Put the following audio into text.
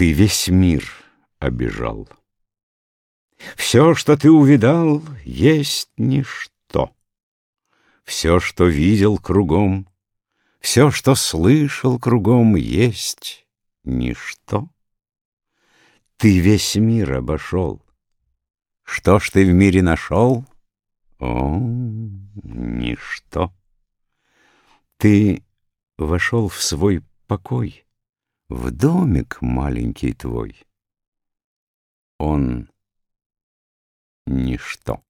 Ты весь мир обижал. Все, что ты увидал, есть ничто. Все, что видел кругом, все, что слышал кругом, есть ничто. Ты весь мир обошел. Что ж ты в мире нашел? О, ничто. Ты вошел в свой покой, В домик маленький твой. Он ничто.